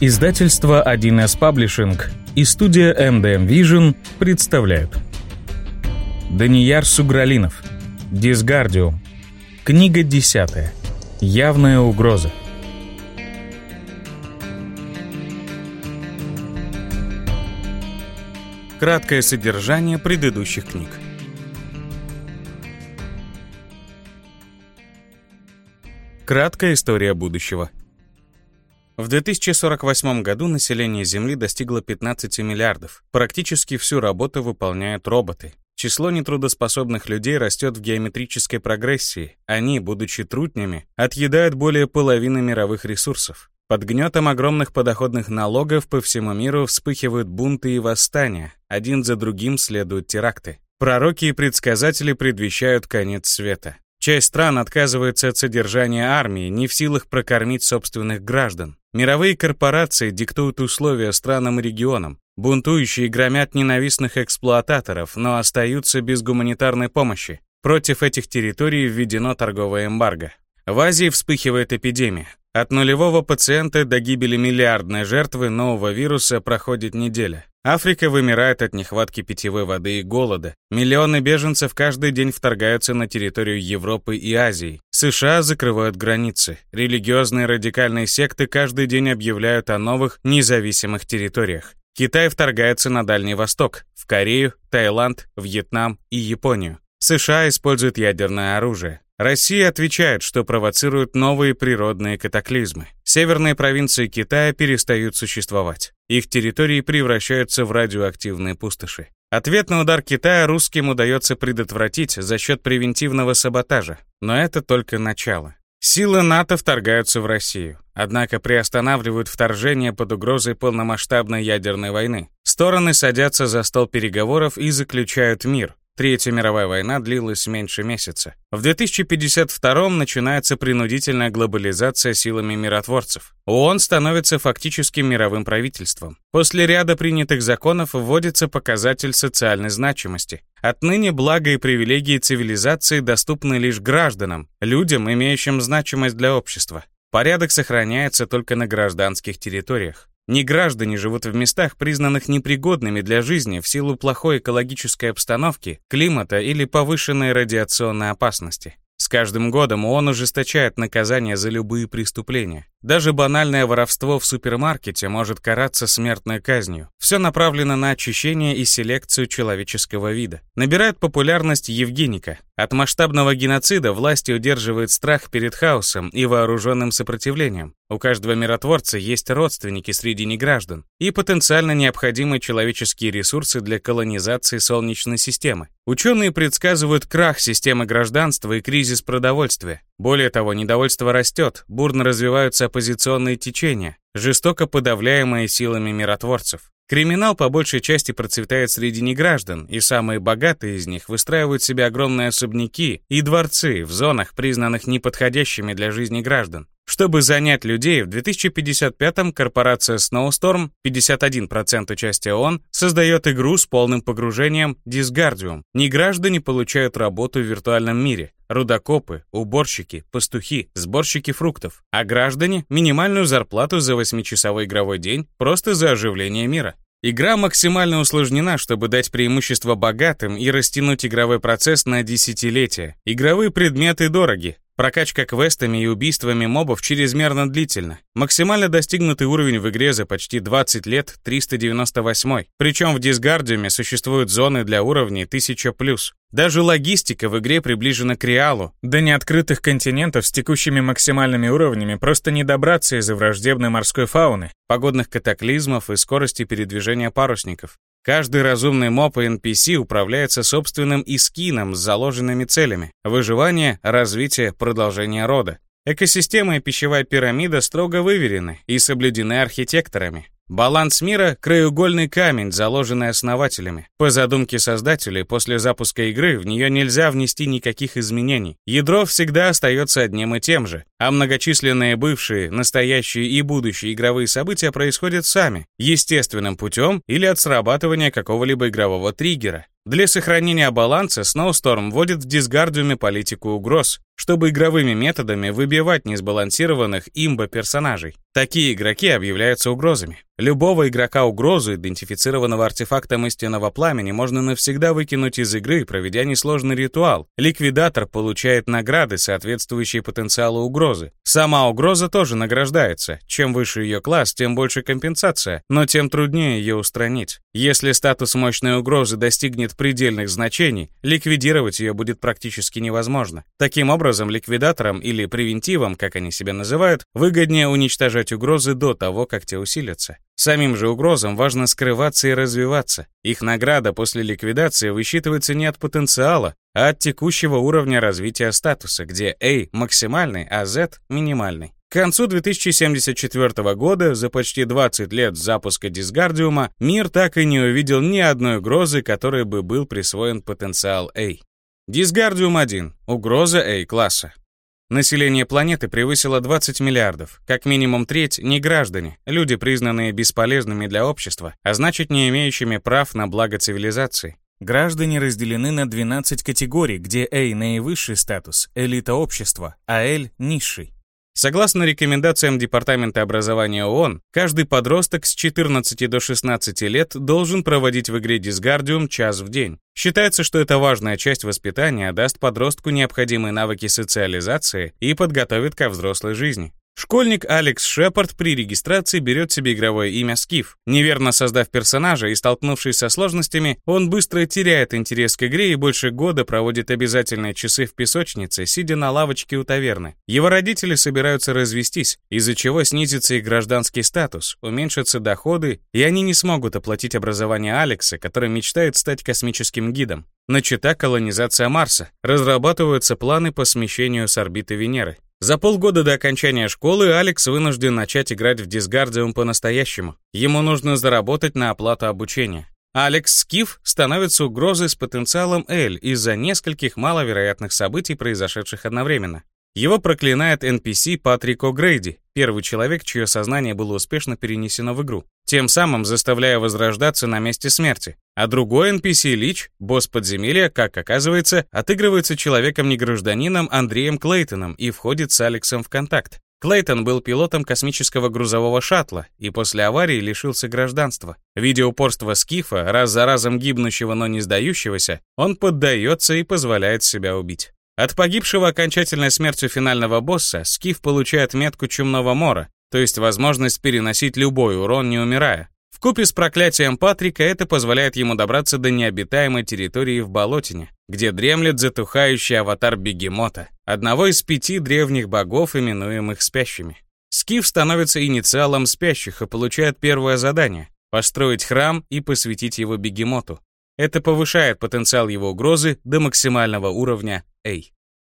Издательство 1С Publishing и студия MDM Vision представляют. Данияр Сугралинов. Дисгардиум Книга 10 Явная угроза Краткое содержание предыдущих книг. Краткая история будущего в 2048 году население Земли достигло 15 миллиардов. Практически всю работу выполняют роботы. Число нетрудоспособных людей растет в геометрической прогрессии. Они, будучи трутнями, отъедают более половины мировых ресурсов. Под гнетом огромных подоходных налогов по всему миру вспыхивают бунты и восстания. Один за другим следуют теракты. Пророки и предсказатели предвещают конец света. Часть стран отказывается от содержания армии, не в силах прокормить собственных граждан. Мировые корпорации диктуют условия странам и регионам. Бунтующие громят ненавистных эксплуататоров, но остаются без гуманитарной помощи. Против этих территорий введено торговое эмбарго. В Азии вспыхивает эпидемия. От нулевого пациента до гибели миллиардной жертвы нового вируса проходит неделя. Африка вымирает от нехватки питьевой воды и голода. Миллионы беженцев каждый день вторгаются на территорию Европы и Азии. США закрывают границы. Религиозные радикальные секты каждый день объявляют о новых независимых территориях. Китай вторгается на Дальний Восток, в Корею, Таиланд, Вьетнам и Японию. США используют ядерное оружие. Россия отвечает, что провоцирует новые природные катаклизмы. Северные провинции Китая перестают существовать. Их территории превращаются в радиоактивные пустоши. Ответный удар Китая русским удается предотвратить за счет превентивного саботажа. Но это только начало. Силы НАТО вторгаются в Россию, однако приостанавливают вторжение под угрозой полномасштабной ядерной войны. Стороны садятся за стол переговоров и заключают мир, Третья мировая война длилась меньше месяца. В 2052 начинается принудительная глобализация силами миротворцев. ООН становится фактически мировым правительством. После ряда принятых законов вводится показатель социальной значимости. Отныне блага и привилегии цивилизации доступны лишь гражданам, людям, имеющим значимость для общества. Порядок сохраняется только на гражданских территориях. Неграждане живут в местах, признанных непригодными для жизни в силу плохой экологической обстановки, климата или повышенной радиационной опасности. С каждым годом ООН ужесточает наказания за любые преступления. Даже банальное воровство в супермаркете может караться смертной казнью. Все направлено на очищение и селекцию человеческого вида. Набирает популярность Евгеника. От масштабного геноцида власти удерживают страх перед хаосом и вооруженным сопротивлением. У каждого миротворца есть родственники среди неграждан и потенциально необходимые человеческие ресурсы для колонизации Солнечной системы. Ученые предсказывают крах системы гражданства и кризис продовольствия. Более того, недовольство растет, бурно развиваются оппозиционные течения, жестоко подавляемые силами миротворцев. Криминал по большей части процветает среди неграждан, и самые богатые из них выстраивают себе огромные особняки и дворцы в зонах, признанных неподходящими для жизни граждан. Чтобы занять людей, в 2055-м корпорация Snowstorm, 51% участия ООН, создает игру с полным погружением Disgardium. Неграждане получают работу в виртуальном мире. Рудокопы, уборщики, пастухи, сборщики фруктов. А граждане — минимальную зарплату за 8-часовой игровой день просто за оживление мира. Игра максимально усложнена, чтобы дать преимущество богатым и растянуть игровой процесс на десятилетия. Игровые предметы дороги, Прокачка квестами и убийствами мобов чрезмерно длительна. Максимально достигнутый уровень в игре за почти 20 лет 398. Причем в Дисгардиуме существуют зоны для уровней 1000+. Даже логистика в игре приближена к реалу. До неоткрытых континентов с текущими максимальными уровнями просто не добраться из-за враждебной морской фауны, погодных катаклизмов и скорости передвижения парусников. Каждый разумный моб и NPC управляется собственным искином с заложенными целями – выживание, развитие, продолжение рода. Экосистема и пищевая пирамида строго выверены и соблюдены архитекторами. Баланс мира — краеугольный камень, заложенный основателями. По задумке создателей, после запуска игры в нее нельзя внести никаких изменений. Ядро всегда остается одним и тем же, а многочисленные бывшие, настоящие и будущие игровые события происходят сами, естественным путем или от срабатывания какого-либо игрового триггера. Для сохранения баланса Snowstorm вводит в дисгардиуме политику угроз. чтобы игровыми методами выбивать несбалансированных имбо-персонажей. Такие игроки объявляются угрозами. Любого игрока угрозу, идентифицированного артефактом истинного пламени, можно навсегда выкинуть из игры, проведя несложный ритуал. Ликвидатор получает награды, соответствующие потенциалу угрозы. Сама угроза тоже награждается. Чем выше ее класс, тем больше компенсация, но тем труднее ее устранить. Если статус мощной угрозы достигнет предельных значений, ликвидировать ее будет практически невозможно. Таким образом, ликвидаторам или превентивам, как они себя называют, выгоднее уничтожать угрозы до того, как те усилятся. Самим же угрозам важно скрываться и развиваться. Их награда после ликвидации высчитывается не от потенциала, а от текущего уровня развития статуса, где A максимальный, а Z минимальный. К концу 2074 года, за почти 20 лет запуска Дисгардиума, мир так и не увидел ни одной угрозы, которой бы был присвоен потенциал A. Дисгардиум-1. Угроза A-класса. Население планеты превысило 20 миллиардов, как минимум треть не граждане, люди, признанные бесполезными для общества, а значит не имеющими прав на благо цивилизации. Граждане разделены на 12 категорий, где A – наивысший статус, элита общества, а L – низший. Согласно рекомендациям Департамента образования ООН, каждый подросток с 14 до 16 лет должен проводить в игре Disgardium час в день. Считается, что эта важная часть воспитания даст подростку необходимые навыки социализации и подготовит ко взрослой жизни. Школьник Алекс Шепард при регистрации берет себе игровое имя Скиф. Неверно создав персонажа и столкнувшись со сложностями, он быстро теряет интерес к игре и больше года проводит обязательные часы в песочнице, сидя на лавочке у таверны. Его родители собираются развестись, из-за чего снизится их гражданский статус, уменьшатся доходы, и они не смогут оплатить образование Алекса, который мечтает стать космическим гидом. Начата колонизация Марса. Разрабатываются планы по смещению с орбиты Венеры. За полгода до окончания школы Алекс вынужден начать играть в Дисгардиум по-настоящему. Ему нужно заработать на оплату обучения. Алекс Скиф становится угрозой с потенциалом L из-за нескольких маловероятных событий, произошедших одновременно. Его проклинает NPC Патрик О'Грейди, первый человек, чье сознание было успешно перенесено в игру, тем самым заставляя возрождаться на месте смерти. А другой NPC Лич, босс подземелья, как оказывается, отыгрывается человеком-негражданином Андреем Клейтоном и входит с Алексом в контакт. Клейтон был пилотом космического грузового шаттла и после аварии лишился гражданства. Видя упорство Скифа, раз за разом гибнущего, но не сдающегося, он поддается и позволяет себя убить. От погибшего окончательной смертью финального босса Скиф получает метку Чумного Мора, то есть возможность переносить любой урон, не умирая. Вкупе с проклятием Патрика это позволяет ему добраться до необитаемой территории в Болотине, где дремлет затухающий аватар Бегемота, одного из пяти древних богов, именуемых спящими. Скиф становится инициалом спящих и получает первое задание — построить храм и посвятить его Бегемоту. Это повышает потенциал его угрозы до максимального уровня A.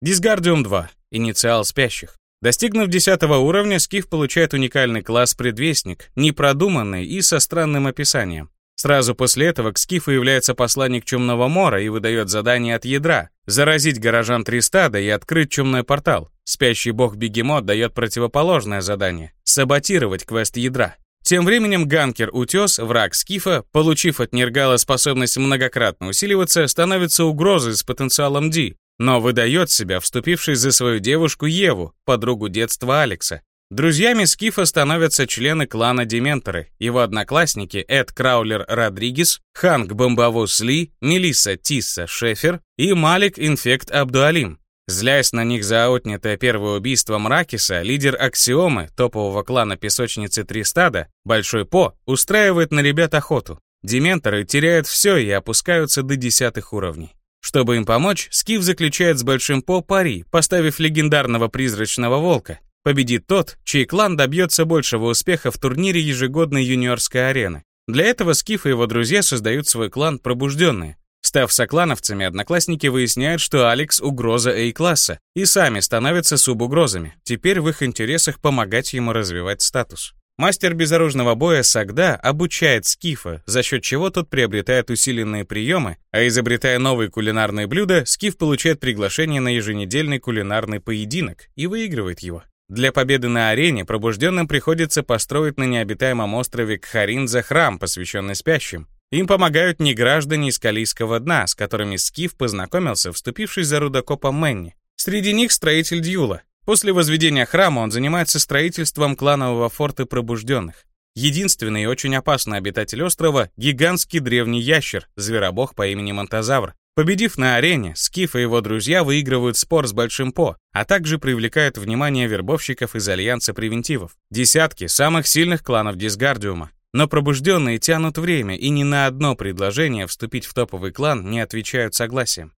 Дисгардиум 2. Инициал спящих. Достигнув 10 уровня, Скиф получает уникальный класс Предвестник, непродуманный и со странным описанием. Сразу после этого к Скифу является посланник Чумного Мора и выдает задание от ядра — заразить горожан Тристада и открыть чумной портал. Спящий бог Бегемот дает противоположное задание — саботировать квест ядра. Тем временем ганкер Утес, враг Скифа, получив от Нергала способность многократно усиливаться, становится угрозой с потенциалом D, но выдает себя, вступившись за свою девушку Еву, подругу детства Алекса. Друзьями Скифа становятся члены клана Дементоры, его одноклассники Эд Краулер Родригес, Ханк Бомбовоз Ли, Мелисса Тисса Шефер и Малик Инфект Абдуалим, Злясь на них за отнятое первое убийство Мракиса, лидер Аксиомы, топового клана песочницы Тристада, Большой По, устраивает на ребят охоту. Дементоры теряют все и опускаются до десятых уровней. Чтобы им помочь, Скиф заключает с Большим По пари, поставив легендарного призрачного волка. Победит тот, чей клан добьется большего успеха в турнире ежегодной юниорской арены. Для этого Скиф и его друзья создают свой клан «Пробужденные», Став соклановцами, одноклассники выясняют, что Алекс — угроза A-класса, и сами становятся субугрозами. Теперь в их интересах помогать ему развивать статус. Мастер безоружного боя Сагда обучает Скифа, за счет чего тот приобретает усиленные приемы, а изобретая новые кулинарные блюда, Скиф получает приглашение на еженедельный кулинарный поединок и выигрывает его. Для победы на арене пробужденным приходится построить на необитаемом острове Кхаринза храм, посвященный спящим, им помогают не граждане из Калийского дна, с которыми Скиф познакомился, вступившись за рудокопом Мэнни. Среди них строитель Дьюла. После возведения храма он занимается строительством кланового форта пробужденных. Единственный и очень опасный обитатель острова — гигантский древний ящер, зверобог по имени Монтазавр. Победив на арене, Скиф и его друзья выигрывают спор с Большим По, а также привлекают внимание вербовщиков из Альянса Превентивов, десятки самых сильных кланов Дисгардиума. Но пробужденные тянут время и ни на одно предложение вступить в топовый клан не отвечают согласием.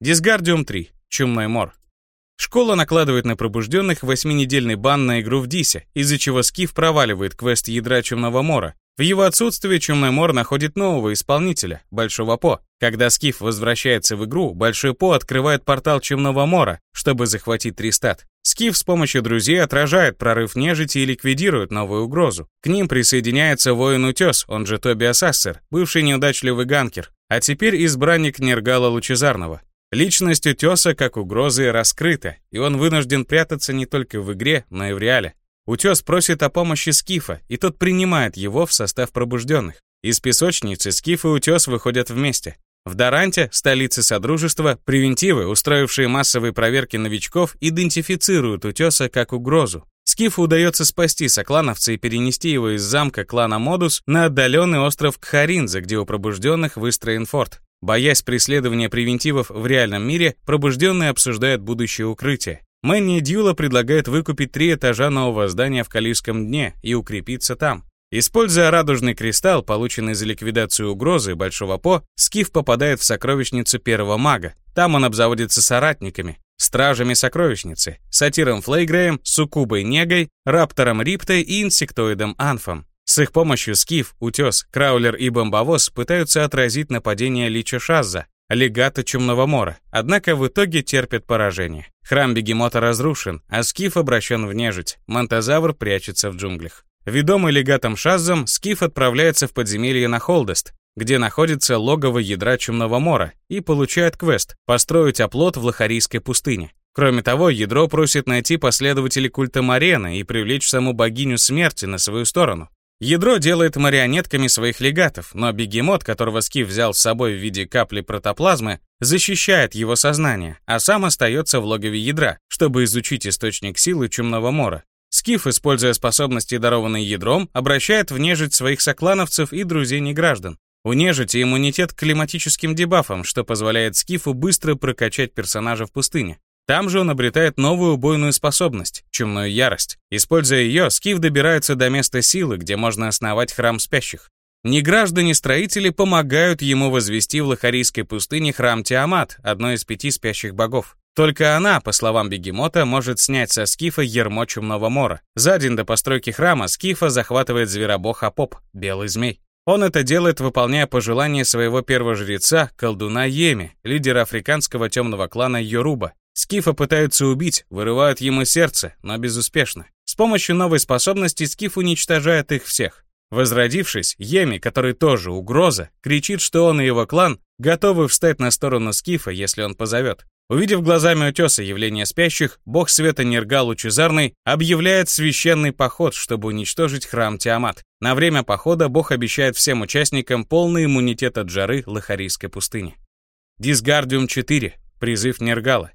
Дисгардиум 3. Чумной мор. Школа накладывает на пробужденных восьминедельный бан на игру в Дисе, из-за чего Скиф проваливает квест ядра Чумного Мора. В его отсутствие Чумной Мор находит нового исполнителя, Большого По. Когда Скиф возвращается в игру, Большой По открывает портал Чумного Мора, чтобы захватить Тристат. Скиф с помощью друзей отражает прорыв нежити и ликвидирует новую угрозу. К ним присоединяется воин Утес, он же Тобиас Ассер, бывший неудачливый ганкер, а теперь избранник Нергала Лучезарного. Личность Утеса как угрозы раскрыта, и он вынужден прятаться не только в игре, но и в реале. Утес просит о помощи Скифа, и тот принимает его в состав пробужденных. Из песочницы Скиф и Утес выходят вместе. В Даранте, столице Содружества, превентивы, устроившие массовые проверки новичков, идентифицируют Утеса как угрозу. Скифу удается спасти соклановца и перенести его из замка клана Модус на отдаленный остров Кхаринза, где у пробужденных выстроен форт. Боясь преследования превентивов в реальном мире, пробужденные обсуждают будущее укрытие. Мэнни Дьюла предлагает выкупить три этажа нового здания в Калийском дне и укрепиться там. Используя радужный кристалл, полученный за ликвидацию угрозы Большого По, Скиф попадает в сокровищницу первого мага. Там он обзаводится соратниками, стражами сокровищницы, сатиром Флейгреем, суккубой Негой, раптором Риптой и инсектоидом Анфом. С их помощью Скиф, Утес, Краулер и Бомбовоз пытаются отразить нападение Лича Шазза, легата Чумного Мора, однако в итоге терпят поражение. Храм Бегемота разрушен, а Скиф обращен в нежить, Монтазавр прячется в джунглях. Ведомый легатом Шаззом, Скиф отправляется в подземелье на Холдест, где находится логово ядра Чумного Мора, и получает квест «Построить оплот в Лохарийской пустыне». Кроме того, ядро просит найти последователей культа Марена и привлечь саму богиню смерти на свою сторону. Ядро делает марионетками своих легатов, но бегемот, которого Скиф взял с собой в виде капли протоплазмы, защищает его сознание, а сам остается в логове ядра, чтобы изучить источник силы Чумного Мора. Скиф, используя способности, дарованные ядром, обращает в нежить своих соклановцев и друзей неграждан. У нежити иммунитет к климатическим дебафам, что позволяет Скифу быстро прокачать персонажа в пустыне. Там же он обретает новую убойную способность — чумную ярость. Используя ее, Скиф добирается до места силы, где можно основать храм спящих. Неграждане-строители помогают ему возвести в Лохарийской пустыне храм Тиамат, одной из пяти спящих богов. Только она, по словам Бегемота, может снять со Скифа ермо Чумного Мора. За день до постройки храма Скифа захватывает зверобог Апоп, белый змей. Он это делает, выполняя пожелания своего первого жреца, колдуна Еми, лидера африканского темного клана Йоруба, Скифа пытаются убить, вырывают ему сердце, но безуспешно. С помощью новой способности Скиф уничтожает их всех. Возродившись, Еми, который тоже угроза, кричит, что он и его клан готовы встать на сторону Скифа, если он позовет. Увидев глазами утеса явление спящих, бог света Нергал Лучезарный объявляет священный поход, чтобы уничтожить храм Тиамат. На время похода бог обещает всем участникам полный иммунитет от жары Лохарийской пустыни. Дисгардиум 4. Призыв Нергала.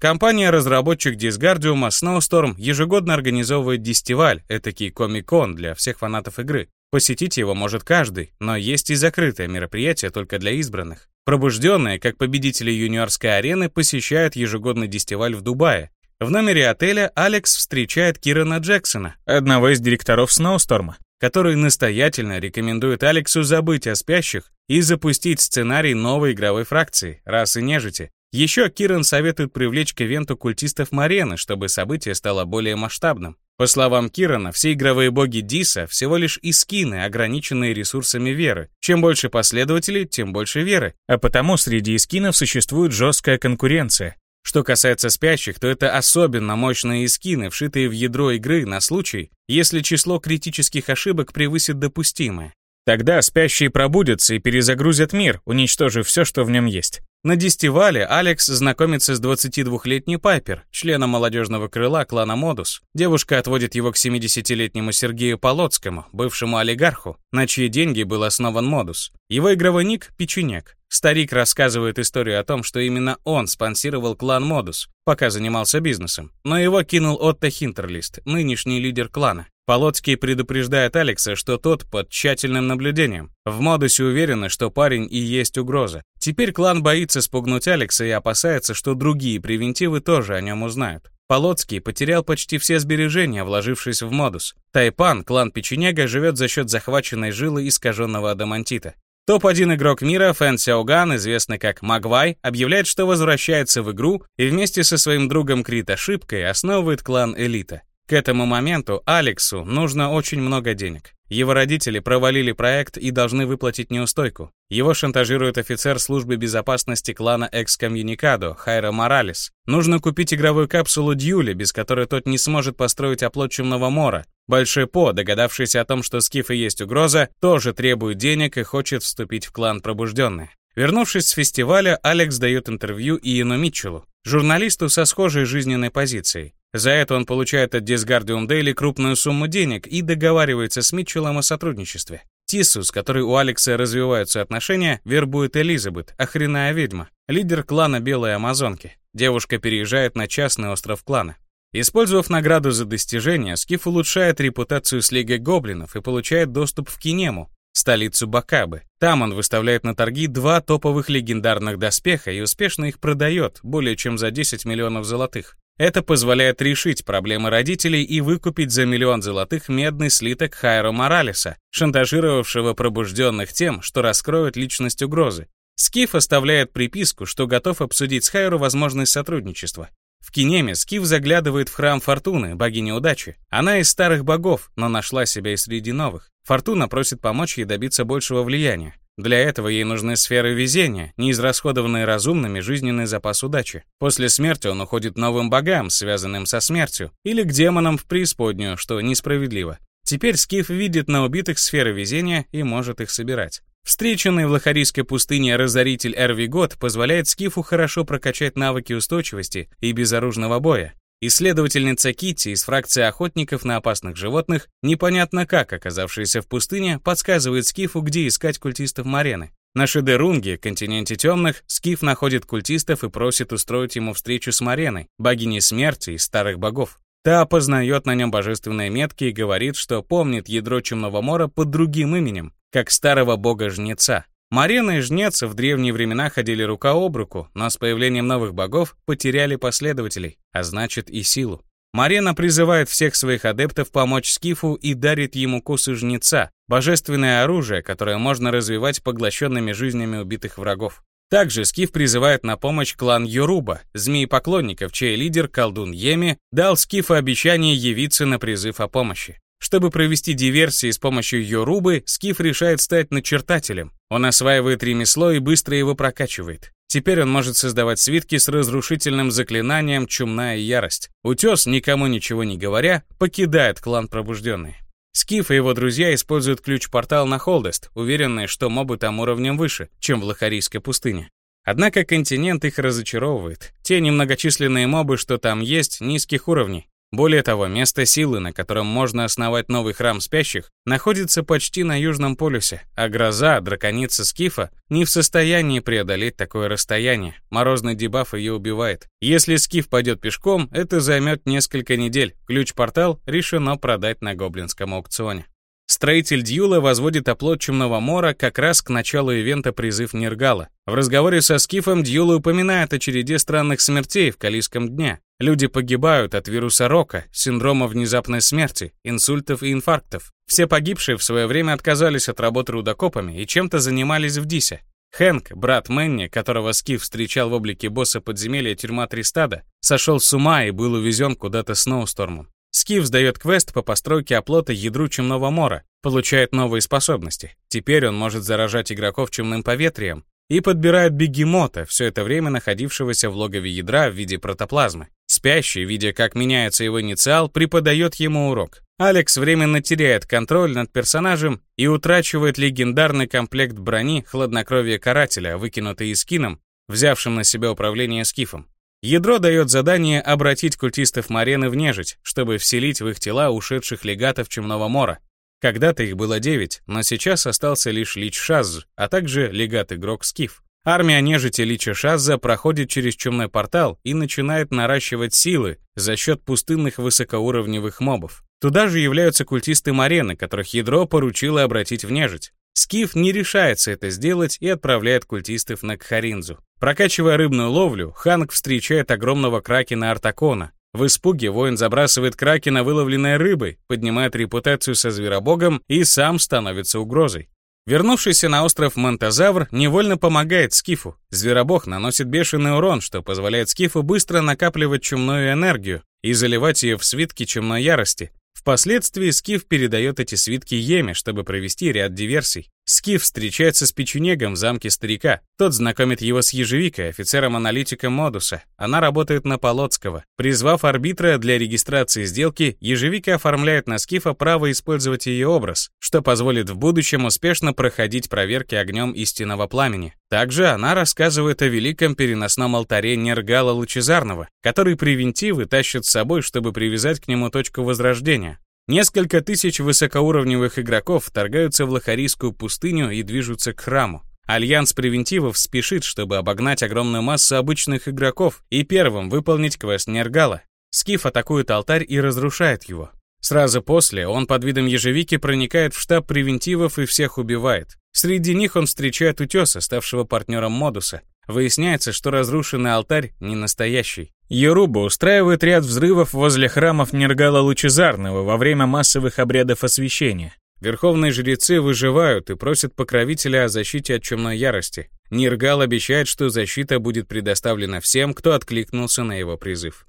Компания-разработчик Disgardium Snowstorm ежегодно организовывает дистиваль, этакий комик-кон для всех фанатов игры. Посетить его может каждый, но есть и закрытое мероприятие только для избранных. Пробужденные, как победители юниорской арены, посещают ежегодный дистиваль в Дубае. В номере отеля Алекс встречает Кирана Джексона, одного из директоров Сноусторма, который настоятельно рекомендует Алексу забыть о спящих и запустить сценарий новой игровой фракции, расы нежити, еще Киран советует привлечь к ивенту культистов Марены, чтобы событие стало более масштабным. По словам Кирана, все игровые боги Диса всего лишь искины, ограниченные ресурсами веры. Чем больше последователей, тем больше веры. А потому среди искинов существует жесткая конкуренция. Что касается спящих, то это особенно мощные искины, вшитые в ядро игры на случай, если число критических ошибок превысит допустимое. Тогда спящие пробудятся и перезагрузят мир, уничтожив все, что в нем есть. На дистивале Алекс знакомится с 22-летней Пайпер, членом молодежного крыла клана Модус. Девушка отводит его к 70-летнему Сергею Полоцкому, бывшему олигарху, на чьи деньги был основан Модус. Его игровой ник — Печенек. Старик рассказывает историю о том, что именно он спонсировал клан Модус, пока занимался бизнесом, но его кинул Отто Хинтерлист, нынешний лидер клана. Полоцкий предупреждает Алекса, что тот под тщательным наблюдением. В Модусе уверены, что парень и есть угроза. Теперь клан боится спугнуть Алекса и опасается, что другие превентивы тоже о нем узнают. Полоцкий потерял почти все сбережения, вложившись в модус. Тайпан, клан Печенега, живет за счет захваченной жилы искаженного адамантита. Топ-1 игрок мира Фэн Сяоган, известный как Магвай, объявляет, что возвращается в игру и вместе со своим другом Крит Ошибкой основывает клан Элита. К этому моменту Алексу нужно очень много денег. Его родители провалили проект и должны выплатить неустойку. Его шантажирует офицер службы безопасности клана Экскомьюникадо Хайра Моралес. Нужно купить игровую капсулу Дьюли, без которой тот не сможет построить оплот Чумного Мора. Большой По, догадавшийся о том, что Скифы есть угроза, тоже требует денег и хочет вступить в клан Пробужденные. Вернувшись с фестиваля, Алекс дает интервью Иену Митчеллу, журналисту со схожей жизненной позицией. За это он получает от Disguardium Daily крупную сумму денег и договаривается с Митчеллом о сотрудничестве. Тису, с которой у Алекса развиваются отношения, вербует Элизабет, охренная ведьма, лидер клана Белой Амазонки. Девушка переезжает на частный остров клана. Использовав награду за достижение, Скиф улучшает репутацию с Лигой Гоблинов и получает доступ в Кинему, столицу Бакабы. Там он выставляет на торги два топовых легендарных доспеха и успешно их продает, более чем за 10 миллионов золотых. Это позволяет решить проблемы родителей и выкупить за миллион золотых медный слиток Хайро Моралеса, шантажировавшего пробужденных тем, что раскроют личность угрозы. Скиф оставляет приписку, что готов обсудить с Хайро возможность сотрудничества. В Кинеме Скиф заглядывает в храм Фортуны, богини удачи. Она из старых богов, но нашла себя и среди новых. Фортуна просит помочь ей добиться большего влияния. Для этого ей нужны сферы везения, неизрасходованные разумными жизненный запас удачи. После смерти он уходит новым богам, связанным со смертью, или к демонам в преисподнюю, что несправедливо. Теперь Скиф видит на убитых сферы везения и может их собирать. Встреченный в Лохарийской пустыне разоритель Эрвигот позволяет Скифу хорошо прокачать навыки устойчивости и безоружного боя. Исследовательница Китти из фракции охотников на опасных животных, непонятно как оказавшаяся в пустыне, подсказывает Скифу, где искать культистов Марены. На Шедерунге, континенте темных, Скиф находит культистов и просит устроить ему встречу с Мареной, богиней смерти из старых богов. Та опознает на нем божественные метки и говорит, что помнит ядро Чумного Мора под другим именем, как старого бога-жнеца. Марена и Жнец в древние времена ходили рука об руку, но с появлением новых богов потеряли последователей, а значит и силу. Марена призывает всех своих адептов помочь Скифу и дарит ему косы Жнеца, божественное оружие, которое можно развивать поглощенными жизнями убитых врагов. Также Скиф призывает на помощь клан Йоруба, змеи-поклонников, чей лидер, колдун Йеми, дал Скифу обещание явиться на призыв о помощи. Чтобы провести диверсии с помощью Йорубы, Скиф решает стать начертателем. Он осваивает ремесло и быстро его прокачивает. Теперь он может создавать свитки с разрушительным заклинанием «Чумная ярость». Утес, никому ничего не говоря, покидает клан Пробужденный. Скиф и его друзья используют ключ-портал на Холдест, уверенные, что мобы там уровнем выше, чем в Лохарийской пустыне. Однако континент их разочаровывает. Те немногочисленные мобы, что там есть, низких уровней. Более того, место силы, на котором можно основать новый храм спящих, находится почти на Южном полюсе, а гроза, драконица Скифа, не в состоянии преодолеть такое расстояние. Морозный дебаф ее убивает. Если Скиф пойдет пешком, это займет несколько недель. Ключ-портал решено продать на гоблинском аукционе. Строитель Дьюла возводит оплот Чумного Мора как раз к началу ивента «Призыв Нергала». В разговоре со Скифом Дьюла упоминает о череде странных смертей в Калийском дне. Люди погибают от вируса Рока, синдрома внезапной смерти, инсультов и инфарктов. Все погибшие в свое время отказались от работы рудокопами и чем-то занимались в Дисе. Хэнк, брат Мэнни, которого Скиф встречал в облике босса подземелья тюрьма Тристада, сошел с ума и был увезен куда-то Сноустормом. Скиф сдает квест по постройке оплота ядру Чумного Мора, получает новые способности. Теперь он может заражать игроков чумным поветрием и подбирает бегемота, все это время находившегося в логове ядра в виде протоплазмы. Спящий, видя, как меняется его инициал, преподает ему урок. Алекс временно теряет контроль над персонажем и утрачивает легендарный комплект брони хладнокровия карателя, выкинутый Искином, взявшим на себя управление скифом. Ядро дает задание обратить культистов Марены в нежить, чтобы вселить в их тела ушедших легатов Чумного Мора. Когда-то их было девять, но сейчас остался лишь Лич Шаз, а также легат-игрок Скиф. Армия нежити Лича Шазза проходит через чумной портал и начинает наращивать силы за счет пустынных высокоуровневых мобов. Туда же являются культисты Марены, которых ядро поручило обратить в нежить. Скиф не решается это сделать и отправляет культистов на Кхаринзу. Прокачивая рыбную ловлю, Ханг встречает огромного кракена Артакона. В испуге воин забрасывает кракена выловленной рыбой, поднимает репутацию со зверобогом и сам становится угрозой. Вернувшийся на остров Монтазавр невольно помогает Скифу. Зверобог наносит бешеный урон, что позволяет Скифу быстро накапливать чумную энергию и заливать ее в свитки чумной ярости, Впоследствии Скиф передает эти свитки Еме, чтобы провести ряд диверсий. Скиф встречается с печенегом в замке старика. Тот знакомит его с ежевикой, офицером-аналитиком Модуса. Она работает на Полоцкого. Призвав арбитра для регистрации сделки, ежевика оформляет на Скифа право использовать ее образ, что позволит в будущем успешно проходить проверки огнем истинного пламени. Также она рассказывает о великом переносном алтаре Нергала Лучезарного, который превентивы тащат с собой, чтобы привязать к нему точку возрождения. Несколько тысяч высокоуровневых игроков вторгаются в Лохарийскую пустыню и движутся к храму. Альянс превентивов спешит, чтобы обогнать огромную массу обычных игроков и первым выполнить квест Нергала. Скиф атакует алтарь и разрушает его. Сразу после он под видом Ежевики проникает в штаб превентивов и всех убивает. Среди них он встречает Утеса, ставшего партнером Модуса. Выясняется, что разрушенный алтарь не настоящий. Йоруба устраивает ряд взрывов возле храмов Нергала Лучезарного во время массовых обрядов освящения. Верховные жрецы выживают и просят покровителя о защите от чумной ярости. Нергал обещает, что защита будет предоставлена всем, кто откликнулся на его призыв.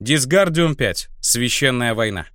Дисгардиум 5. Священная война.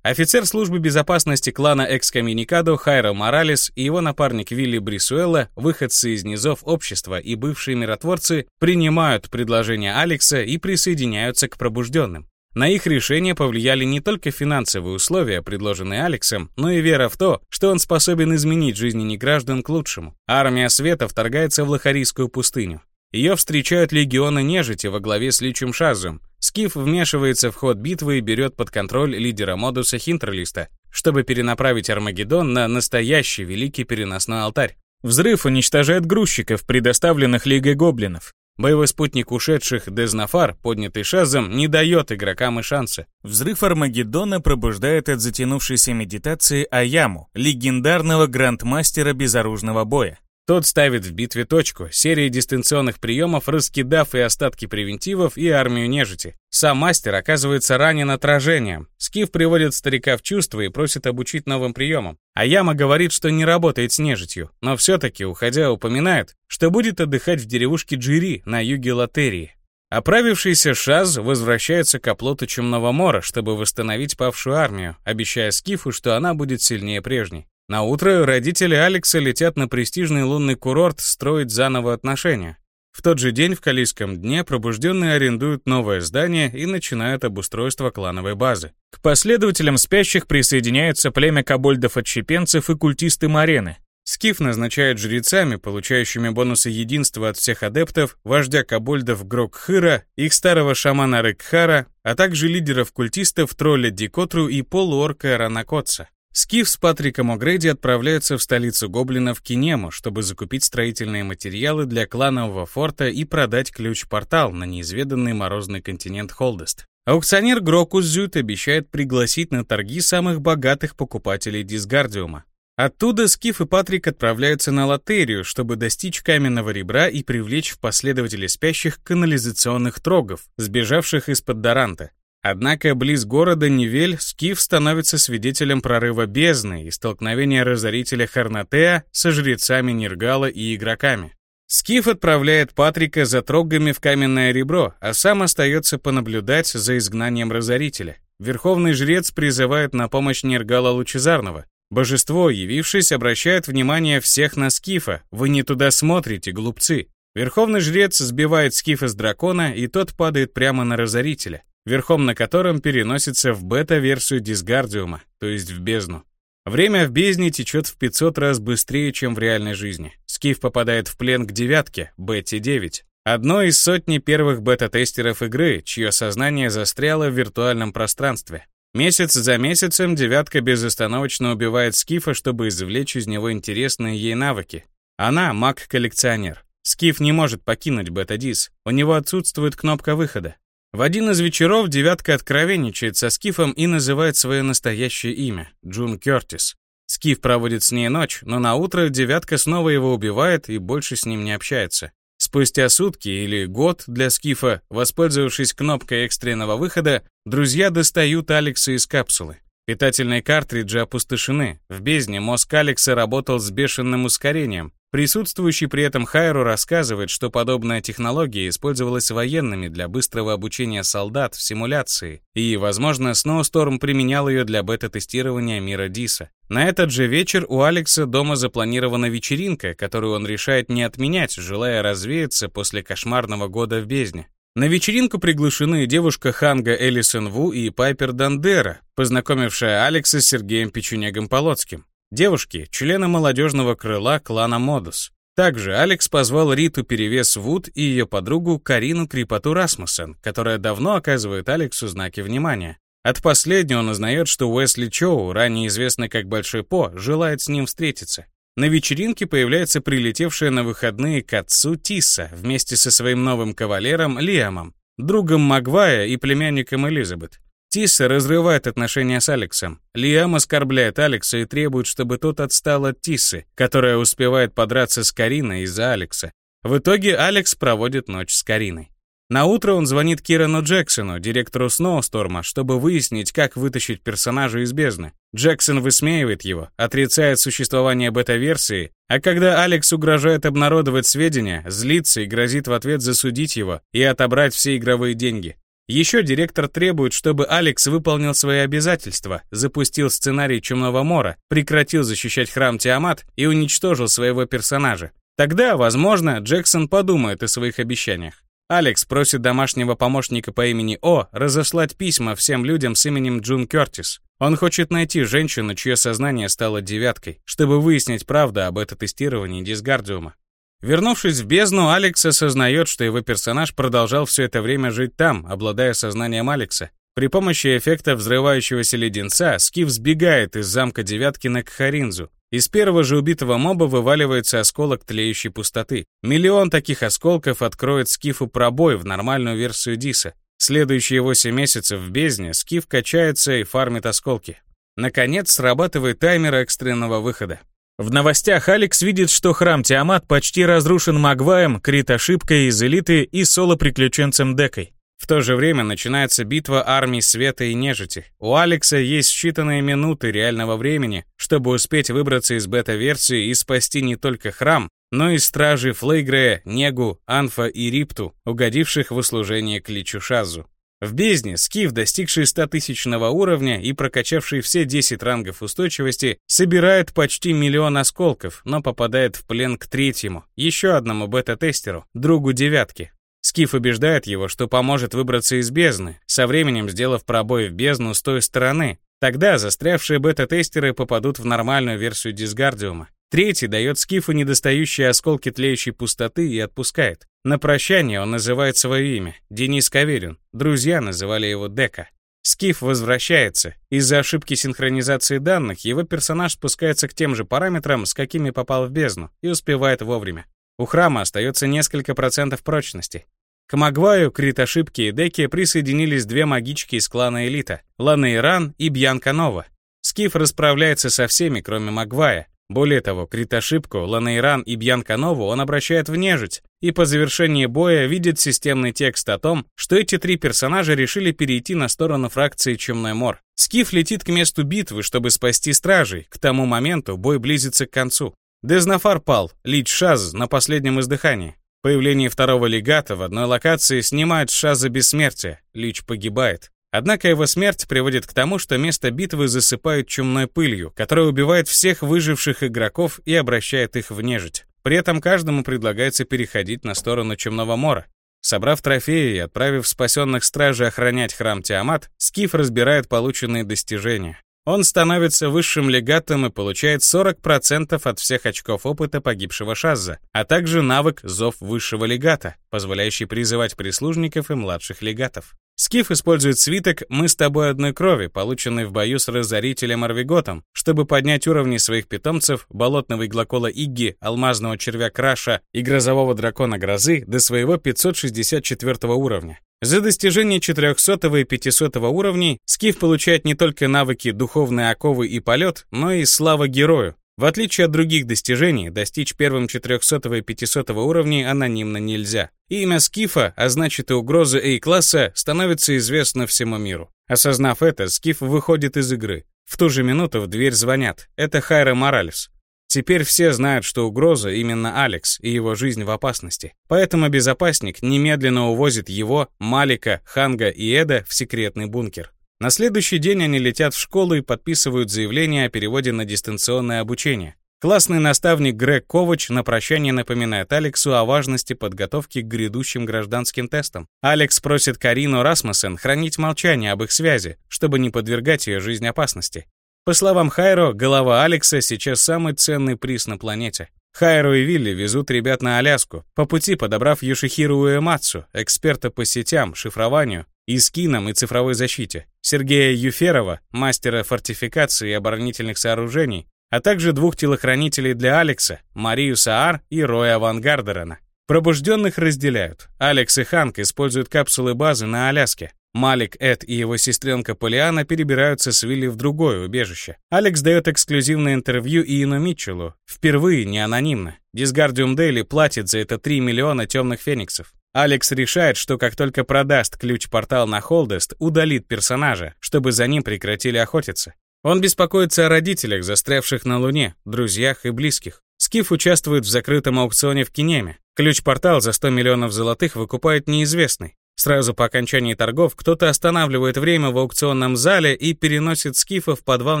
Офицер службы безопасности клана Экскоммуникадо Хайро Моралес и его напарник Вилли Брисуэлла, выходцы из низов общества и бывшие миротворцы, принимают предложение Алекса и присоединяются к пробужденным. На их решение повлияли не только финансовые условия, предложенные Алексом, но и вера в то, что он способен изменить жизни неграждан к лучшему. Армия света вторгается в Лохарийскую пустыню. Ее встречают легионы нежити во главе с Личем Шазом, Скиф вмешивается в ход битвы и берет под контроль лидера модуса Хинтерлиста, чтобы перенаправить Армагеддон на настоящий великий переносной алтарь. Взрыв уничтожает грузчиков, предоставленных Лигой Гоблинов. Боевой спутник ушедших Дезнафар, поднятый Шазом, не дает игрокам и шанса. Взрыв Армагеддона пробуждает от затянувшейся медитации Аяму, легендарного грандмастера безоружного боя. Тот ставит в битве точку, серией дистанционных приемов раскидав и остатки превентивов, и армию нежити. Сам мастер оказывается ранен отражением. Скиф приводит старика в чувство и просит обучить новым приемам. А Яма говорит, что не работает с нежитью, но все-таки, уходя, упоминает, что будет отдыхать в деревушке Джири на юге Латерии. Оправившийся Шаз возвращается к оплоту Чумного Мора, чтобы восстановить павшую армию, обещая Скифу, что она будет сильнее прежней. На утро родители Алекса летят на престижный лунный курорт строить заново отношения. В тот же день в Калийском дне пробужденные арендуют новое здание и начинают обустройство клановой базы. К последователям спящих присоединяются племя кобольдов-отщепенцев и культисты Марены. Скиф назначает жрецами, получающими бонусы единства от всех адептов, вождя кобольдов Грокхыра, их старого шамана Рекхара, а также лидеров культистов тролля Дикотру и полуорка Ранакотса. Скиф с Патриком О'Грейди отправляются в столицу гоблинов Кинему, чтобы закупить строительные материалы для кланового форта и продать ключ-портал на неизведанный морозный континент Холдест. Аукционер Грокус Зют обещает пригласить на торги самых богатых покупателей Дисгардиума. Оттуда Скиф и Патрик отправляются на Латерию, чтобы достичь каменного ребра и привлечь в последователи спящих канализационных трогов, сбежавших из-под Даранта. Однако близ города Невель Скиф становится свидетелем прорыва бездны и столкновения разорителя Харнатеа со жрецами Нергала и игроками. Скиф отправляет Патрика за трогами в каменное ребро, а сам остается понаблюдать за изгнанием разорителя. Верховный жрец призывает на помощь Нергала Лучезарного. Божество, явившись, обращает внимание всех на Скифа. «Вы не туда смотрите, глупцы!» Верховный жрец сбивает Скифа с дракона, и тот падает прямо на разорителя верхом на котором переносится в бета-версию дисгардиума, то есть в бездну. Время в бездне течет в 500 раз быстрее, чем в реальной жизни. Скиф попадает в плен к девятке, бете-9, одной из сотни первых бета-тестеров игры, чье сознание застряло в виртуальном пространстве. Месяц за месяцем девятка безостановочно убивает Скифа, чтобы извлечь из него интересные ей навыки. Она маг-коллекционер. Скиф не может покинуть Бета-Дис, у него отсутствует кнопка выхода. В один из вечеров девятка откровенничает со Скифом и называет свое настоящее имя — Джун Кертис. Скиф проводит с ней ночь, но на утро девятка снова его убивает и больше с ним не общается. Спустя сутки или год для Скифа, воспользовавшись кнопкой экстренного выхода, друзья достают Алекса из капсулы. Питательные картриджи опустошены. В бездне мозг Алекса работал с бешеным ускорением. Присутствующий при этом Хайру рассказывает, что подобная технология использовалась военными для быстрого обучения солдат в симуляции, и, возможно, Сноусторм применял ее для бета-тестирования мира Диса. На этот же вечер у Алекса дома запланирована вечеринка, которую он решает не отменять, желая развеяться после кошмарного года в бездне. На вечеринку приглашены девушка Ханга Элисон Ву и Пайпер Дандера, познакомившая Алекса с Сергеем Печунягом Полоцким. Девушки — члены молодежного крыла клана Модус. Также Алекс позвал Риту Перевес Вуд и ее подругу Карину Крипоту Расмуссен, которая давно оказывает Алексу знаки внимания. От последнего он узнает, что Уэсли Чоу, ранее известный как Большой По, желает с ним встретиться. На вечеринке появляется прилетевшая на выходные к отцу Тисса вместе со своим новым кавалером Лиамом, другом Магвая и племянником Элизабет. Тисса разрывает отношения с Алексом. Лиам оскорбляет Алекса и требует, чтобы тот отстал от Тиссы, которая успевает подраться с Кариной из-за Алекса. В итоге Алекс проводит ночь с Кариной. На утро он звонит Кирану Джексону, директору Сноусторма, чтобы выяснить, как вытащить персонажа из бездны. Джексон высмеивает его, отрицает существование бета-версии, а когда Алекс угрожает обнародовать сведения, злится и грозит в ответ засудить его и отобрать все игровые деньги. Еще директор требует, чтобы Алекс выполнил свои обязательства, запустил сценарий Чумного Мора, прекратил защищать храм Тиамат и уничтожил своего персонажа. Тогда, возможно, Джексон подумает о своих обещаниях. Алекс просит домашнего помощника по имени О разослать письма всем людям с именем Джун Кертис. Он хочет найти женщину, чье сознание стало девяткой, чтобы выяснить правду об этом тестировании дисгардиума. Вернувшись в бездну, Алекс осознает, что его персонаж продолжал все это время жить там, обладая сознанием Алекса. При помощи эффекта взрывающегося леденца Скиф сбегает из замка девятки на Кхаринзу. Из первого же убитого моба вываливается осколок тлеющей пустоты. Миллион таких осколков откроет Скифу пробой в нормальную версию Диса. Следующие 8 месяцев в бездне Скиф качается и фармит осколки. Наконец срабатывает таймер экстренного выхода. В новостях Алекс видит, что храм Тиамат почти разрушен Магваем, крит-ошибкой из элиты и соло-приключенцем Декой. В то же время начинается битва армий света и нежити. У Алекса есть считанные минуты реального времени, чтобы успеть выбраться из бета-версии и спасти не только храм, но и стражи Флейгрея, Негу, Анфа и Рипту, угодивших в услужение к Личу Шазу. В бездне Скиф, достигший 100-тысячного уровня и прокачавший все 10 рангов устойчивости, собирает почти миллион осколков, но попадает в плен к третьему, еще одному бета-тестеру, другу девятки. Скиф убеждает его, что поможет выбраться из бездны, со временем сделав пробой в бездну с той стороны. Тогда застрявшие бета-тестеры попадут в нормальную версию дисгардиума. Третий дает Скифу недостающие осколки тлеющей пустоты и отпускает. На прощание он называет свое имя — Денис Каверин. Друзья называли его Дека. Скиф возвращается. Из-за ошибки синхронизации данных его персонаж спускается к тем же параметрам, с какими попал в бездну, и успевает вовремя. У храма остается несколько процентов прочности. К Магваю, крит ошибки и Деке присоединились две магички из клана Элита — Лана Иран и Бьянка Нова. Скиф расправляется со всеми, кроме Магвая, более того, крит-ошибку Ланейран и Бьянканову он обращает в нежить, и по завершении боя видит системный текст о том, что эти три персонажа решили перейти на сторону фракции Чумной Мор. Скиф летит к месту битвы, чтобы спасти стражей, к тому моменту бой близится к концу. Дезнафар пал, Лич Шаз на последнем издыхании. Появление второго легата в одной локации снимает с Шаза бессмертие, Лич погибает. Однако его смерть приводит к тому, что место битвы засыпают чумной пылью, которая убивает всех выживших игроков и обращает их в нежить. При этом каждому предлагается переходить на сторону Чумного Мора. Собрав трофеи и отправив спасенных стражей охранять храм Тиамат, Скиф разбирает полученные достижения. Он становится высшим легатом и получает 40% от всех очков опыта погибшего Шазза, а также навык «Зов высшего легата», позволяющий призывать прислужников и младших легатов. Скиф использует свиток «Мы с тобой одной крови», полученный в бою с разорителем Арвиготом, чтобы поднять уровни своих питомцев, болотного иглокола Игги, алмазного червя Краша и грозового дракона Грозы до своего 564 уровня. За достижение 400 и 500 уровней Скиф получает не только навыки духовной оковы и полет, но и слава герою. В отличие от других достижений, достичь первым 400 и 500 уровней анонимно нельзя. Имя Скифа, а значит и угроза A-класса, становится известно всему миру. Осознав это, Скиф выходит из игры. В ту же минуту в дверь звонят. Это Хайра Моралес. Теперь все знают, что угроза именно Алекс и его жизнь в опасности. Поэтому безопасник немедленно увозит его, Малика, Ханга и Эда в секретный бункер. На следующий день они летят в школу и подписывают заявление о переводе на дистанционное обучение. Классный наставник Грег Ковач на прощание напоминает Алексу о важности подготовки к грядущим гражданским тестам. Алекс просит Карину Расмуссен хранить молчание об их связи, чтобы не подвергать ее жизнь опасности. По словам Хайро, голова Алекса сейчас самый ценный приз на планете. Хайро и Вилли везут ребят на Аляску, по пути подобрав Юшихиру Уэмацу, эксперта по сетям, шифрованию, и скинам и цифровой защите, Сергея Юферова, мастера фортификации и оборонительных сооружений, а также двух телохранителей для Алекса, Марию Саар и Роя Ван Гардерена. Пробужденных разделяют. Алекс и Ханк используют капсулы базы на Аляске, Малик, Эд и его сестренка Полиана перебираются с Вилли в другое убежище. Алекс дает эксклюзивное интервью Иену Митчеллу, впервые не анонимно. Дисгардиум Дейли платит за это 3 миллиона темных фениксов. Алекс решает, что как только продаст ключ-портал на Холдест, удалит персонажа, чтобы за ним прекратили охотиться. Он беспокоится о родителях, застрявших на Луне, друзьях и близких. Скиф участвует в закрытом аукционе в Кинеме. Ключ-портал за 100 миллионов золотых выкупает неизвестный. Сразу по окончании торгов кто-то останавливает время в аукционном зале и переносит Скифа в подвал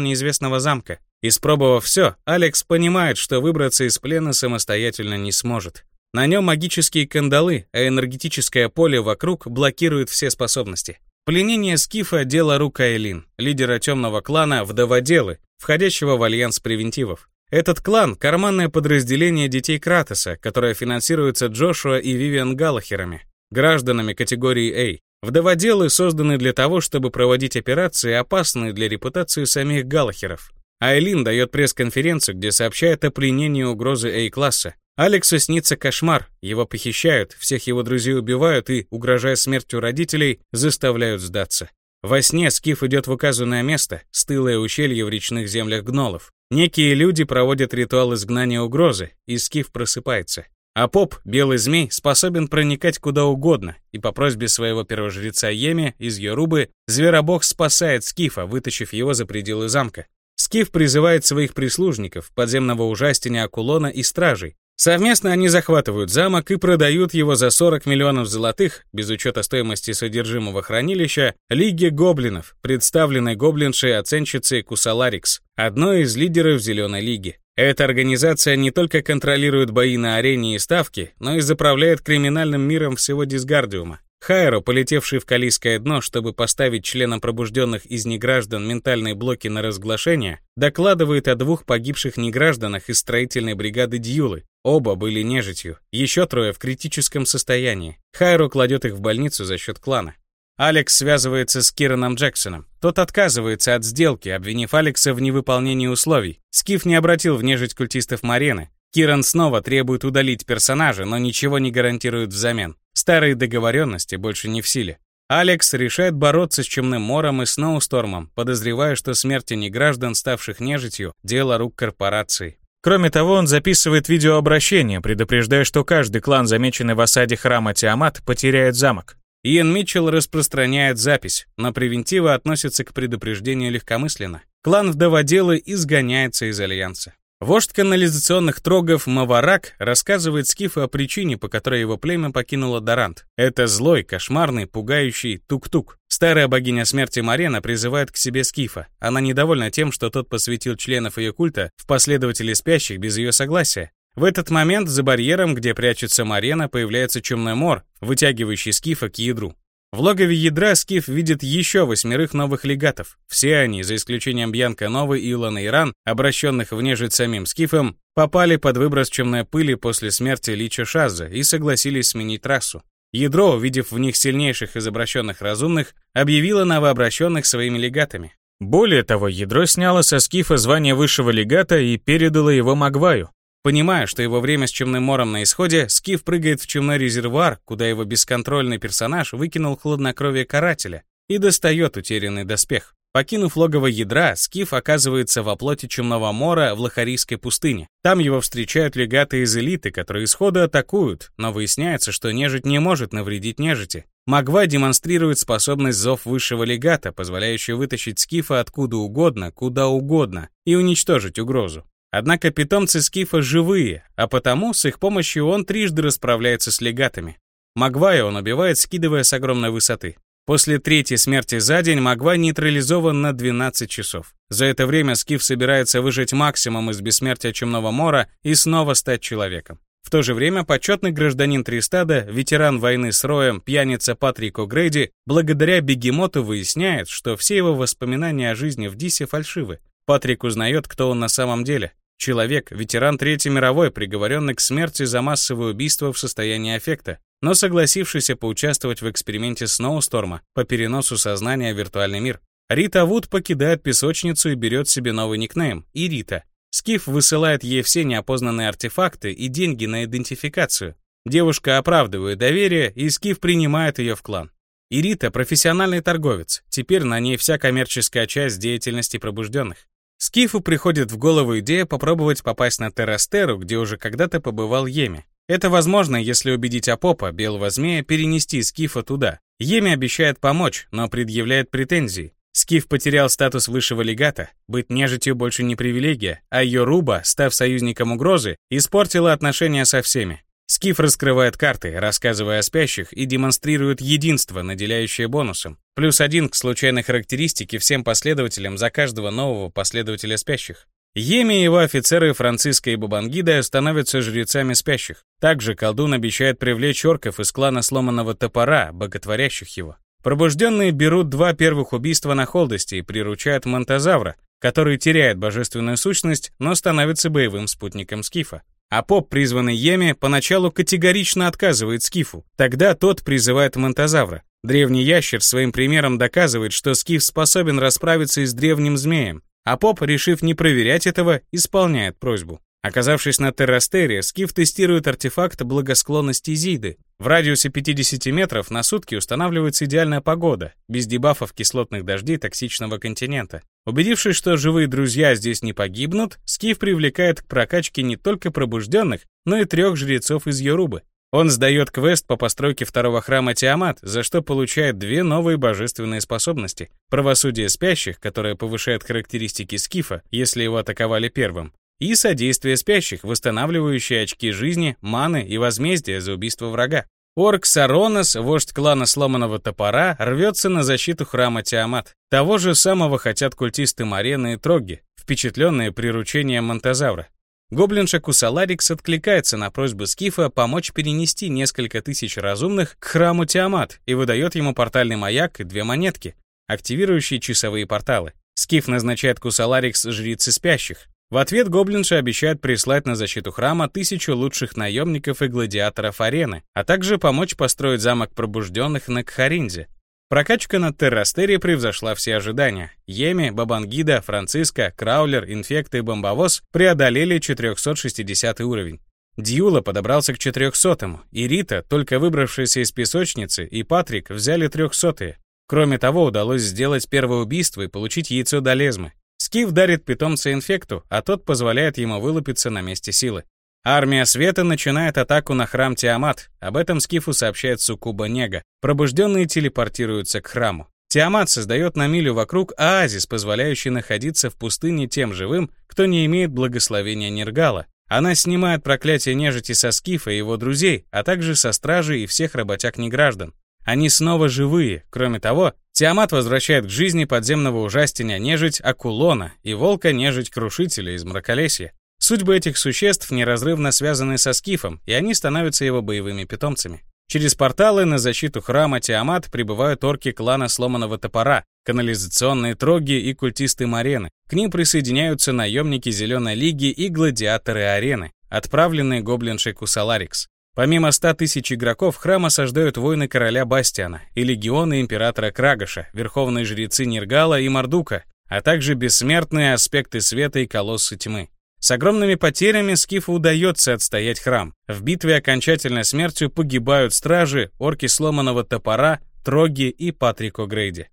неизвестного замка. Испробовав все, Алекс понимает, что выбраться из плена самостоятельно не сможет. На нем магические кандалы, а энергетическое поле вокруг блокирует все способности. Пленение Скифа – дело рук Айлин, лидера темного клана Вдоводелы, входящего в альянс превентивов. Этот клан – карманное подразделение детей Кратоса, которое финансируется Джошуа и Вивиан Галлахерами гражданами категории А. Вдоводелы созданы для того, чтобы проводить операции, опасные для репутации самих Галлахеров. Айлин дает пресс-конференцию, где сообщает о пленении угрозы А-класса. Алексу снится кошмар, его похищают, всех его друзей убивают и, угрожая смертью родителей, заставляют сдаться. Во сне Скиф идет в указанное место, стылое ущелье в речных землях гнолов. Некие люди проводят ритуал изгнания угрозы, и Скиф просыпается. А поп, белый змей, способен проникать куда угодно, и по просьбе своего первожреца Еми из Йорубы, зверобог спасает Скифа, вытащив его за пределы замка. Скиф призывает своих прислужников, подземного ужастиня Акулона и стражей. Совместно они захватывают замок и продают его за 40 миллионов золотых, без учета стоимости содержимого хранилища, Лиге Гоблинов, представленной гоблиншей-оценщицей Кусаларикс, одной из лидеров Зеленой Лиги. Эта организация не только контролирует бои на арене и ставки, но и заправляет криминальным миром всего Дисгардиума. Хайро, полетевший в Калийское дно, чтобы поставить членам пробужденных из неграждан ментальные блоки на разглашение, докладывает о двух погибших негражданах из строительной бригады Дьюлы. Оба были нежитью, еще трое в критическом состоянии. Хайро кладет их в больницу за счет клана. Алекс связывается с Кираном Джексоном. Тот отказывается от сделки, обвинив Алекса в невыполнении условий. Скиф не обратил в нежить культистов Марены. Киран снова требует удалить персонажа, но ничего не гарантирует взамен. Старые договоренности больше не в силе. Алекс решает бороться с Чумным Мором и Сноустормом, подозревая, что смерти неграждан, ставших нежитью, дело рук корпорации. Кроме того, он записывает видеообращение, предупреждая, что каждый клан, замеченный в осаде храма Тиамат, потеряет замок. Иэн Митчелл распространяет запись, но превентива относится к предупреждению легкомысленно. Клан вдоводелы изгоняется из Альянса. Вождь канализационных трогов Маварак рассказывает Скифу о причине, по которой его племя покинуло Дарант. Это злой, кошмарный, пугающий тук-тук. Старая богиня смерти Марена призывает к себе Скифа. Она недовольна тем, что тот посвятил членов ее культа в последователей спящих без ее согласия. В этот момент за барьером, где прячется Марена, появляется Чумной Мор, вытягивающий Скифа к ядру. В логове ядра Скиф видит еще восьмерых новых легатов. Все они, за исключением Бьянка Новы и Илона Иран, обращенных в нежить самим Скифом, попали под выброс чумной пыли после смерти Лича Шаза и согласились сменить трассу. Ядро, увидев в них сильнейших из обращенных разумных, объявило новообращенных своими легатами. Более того, ядро сняло со скифа звание высшего легата и передало его Магваю. Понимая, что его время с Чумным мором на исходе, Скиф прыгает в чумной резервуар, куда его бесконтрольный персонаж выкинул хладнокровие карателя, и достает утерянный доспех. Покинув логово ядра, Скиф оказывается во плоти Чумного Мора в Лохарийской пустыне. Там его встречают легаты из элиты, которые сходу атакуют, но выясняется, что нежить не может навредить нежити. Магва демонстрирует способность зов высшего легата, позволяющую вытащить Скифа откуда угодно, куда угодно, и уничтожить угрозу. Однако питомцы Скифа живые, а потому с их помощью он трижды расправляется с легатами. Магвая он убивает, скидывая с огромной высоты. После третьей смерти за день Магвай нейтрализован на 12 часов. За это время Скиф собирается выжать максимум из бессмертия Чумного Мора и снова стать человеком. В то же время почетный гражданин Тристада, ветеран войны с Роем, пьяница Патрик О'Грейди, благодаря бегемоту выясняет, что все его воспоминания о жизни в Дисе фальшивы. Патрик узнает, кто он на самом деле. Человек, ветеран Третьей мировой, приговоренный к смерти за массовое убийство в состоянии аффекта но согласившийся поучаствовать в эксперименте Сноусторма по переносу сознания в виртуальный мир. Рита Вуд покидает песочницу и берет себе новый никнейм — Ирита. Скиф высылает ей все неопознанные артефакты и деньги на идентификацию. Девушка оправдывает доверие, и Скиф принимает ее в клан. Ирита — профессиональный торговец, теперь на ней вся коммерческая часть деятельности пробужденных. Скифу приходит в голову идея попробовать попасть на Террастеру, где уже когда-то побывал Йеми. Это возможно, если убедить Апопа, белого змея, перенести Скифа туда. Еми обещает помочь, но предъявляет претензии. Скиф потерял статус высшего легата, быть нежитью больше не привилегия, а ее Руба, став союзником угрозы, испортила отношения со всеми. Скиф раскрывает карты, рассказывая о спящих, и демонстрирует единство, наделяющее бонусом. Плюс один к случайной характеристике всем последователям за каждого нового последователя спящих. Еми и его офицеры Франциска и Бабангида становятся жрецами спящих. Также колдун обещает привлечь орков из клана сломанного топора, боготворящих его. Пробужденные берут два первых убийства на холдости и приручают Монтазавра, который теряет божественную сущность, но становится боевым спутником Скифа. А поп, призванный Еми, поначалу категорично отказывает Скифу. Тогда тот призывает Монтазавра. Древний ящер своим примером доказывает, что Скиф способен расправиться и с древним змеем, а Поп, решив не проверять этого, исполняет просьбу. Оказавшись на Террастере, Скиф тестирует артефакт благосклонности Зиды. В радиусе 50 метров на сутки устанавливается идеальная погода, без дебафов кислотных дождей токсичного континента. Убедившись, что живые друзья здесь не погибнут, Скиф привлекает к прокачке не только пробужденных, но и трех жрецов из Йорубы. Он сдает квест по постройке второго храма Тиамат, за что получает две новые божественные способности. Правосудие спящих, которое повышает характеристики Скифа, если его атаковали первым, и содействие спящих, восстанавливающее очки жизни, маны и возмездие за убийство врага. Орк Саронос, вождь клана Сломанного Топора, рвется на защиту храма Тиамат. Того же самого хотят культисты Марены и Троги, впечатленные приручением Монтазавра. Гоблинша Кусаларикс откликается на просьбу Скифа помочь перенести несколько тысяч разумных к храму Тиамат и выдает ему портальный маяк и две монетки, активирующие часовые порталы. Скиф назначает Кусаларикс жрицы спящих. В ответ гоблинша обещает прислать на защиту храма тысячу лучших наемников и гладиаторов арены, а также помочь построить замок пробужденных на Кхаринзе, Прокачка на Террастере превзошла все ожидания. Еми, Бабангида, Франциско, Краулер, Инфект и Бомбовоз преодолели 460 уровень. Дьюла подобрался к 400-му, и Рита, только выбравшаяся из песочницы, и Патрик взяли 300-е. Кроме того, удалось сделать первое убийство и получить яйцо Долезмы. Скиф дарит питомца инфекту, а тот позволяет ему вылупиться на месте силы. Армия Света начинает атаку на храм Тиамат. Об этом Скифу сообщает Сукуба Нега. Пробужденные телепортируются к храму. Тиамат создает на милю вокруг оазис, позволяющий находиться в пустыне тем живым, кто не имеет благословения Нергала. Она снимает проклятие нежити со Скифа и его друзей, а также со стражей и всех работяг-неграждан. Они снова живые. Кроме того, Тиамат возвращает к жизни подземного ужастения нежить Акулона и волка-нежить-крушителя из Мраколесья. Судьбы этих существ неразрывно связаны со Скифом, и они становятся его боевыми питомцами. Через порталы на защиту храма Тиамат прибывают орки клана Сломанного Топора, канализационные троги и культисты Марены. К ним присоединяются наемники Зеленой Лиги и гладиаторы Арены, отправленные гоблиншей Кусаларикс. Помимо 100 тысяч игроков, храм осаждают воины короля Бастиана и легионы императора Крагаша, верховные жрецы Нергала и Мардука, а также бессмертные аспекты света и колоссы тьмы. С огромными потерями Скифу удается отстоять храм. В битве окончательной смертью погибают стражи, орки сломанного топора, Троги и Патрико Грейди.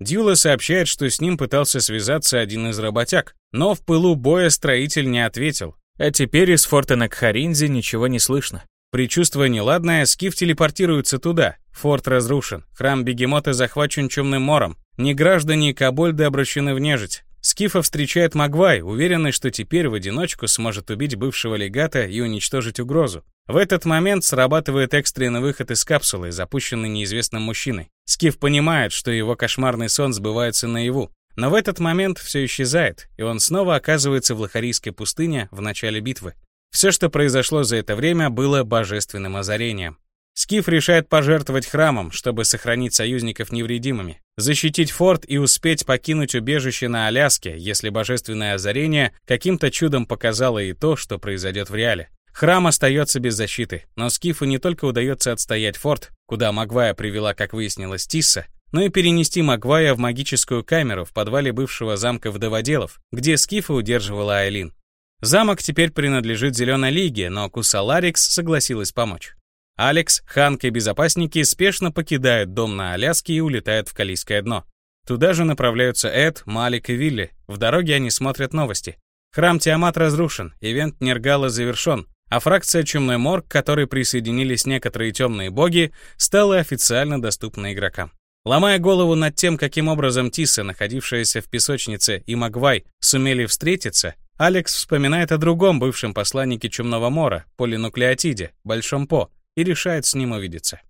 Дьюла сообщает, что с ним пытался связаться один из работяг, но в пылу боя строитель не ответил. А теперь из форта на Кхаринзе ничего не слышно. Причувствуя неладное, Скиф телепортируется туда. Форт разрушен, храм бегемота захвачен чумным мором. Ни граждане и кобольды обращены в нежить. Скифа встречает Магвай, уверенный, что теперь в одиночку сможет убить бывшего легата и уничтожить угрозу. В этот момент срабатывает экстренный выход из капсулы, запущенный неизвестным мужчиной. Скиф понимает, что его кошмарный сон сбывается наяву. Но в этот момент все исчезает, и он снова оказывается в Лохарийской пустыне в начале битвы. Все, что произошло за это время, было божественным озарением. Скиф решает пожертвовать храмом, чтобы сохранить союзников невредимыми, защитить форт и успеть покинуть убежище на Аляске, если божественное озарение каким-то чудом показало и то, что произойдет в реале. Храм остается без защиты, но Скифу не только удается отстоять форт, куда Магвая привела, как выяснилось, Тисса, но и перенести Магвая в магическую камеру в подвале бывшего замка вдоводелов, где Скифа удерживала Айлин. Замок теперь принадлежит Зеленой Лиге, но Кусаларикс согласилась помочь. Алекс, Ханк и безопасники спешно покидают дом на Аляске и улетают в Калийское дно. Туда же направляются Эд, Малик и Вилли. В дороге они смотрят новости. Храм Тиамат разрушен, ивент Нергала завершен, а фракция Чумной Морг, к которой присоединились некоторые темные боги, стала официально доступна игрокам. Ломая голову над тем, каким образом Тиса, находившаяся в песочнице, и Магвай сумели встретиться, Алекс вспоминает о другом бывшем посланнике Чумного Мора, полинуклеотиде, Большом По, и решает с ним увидеться.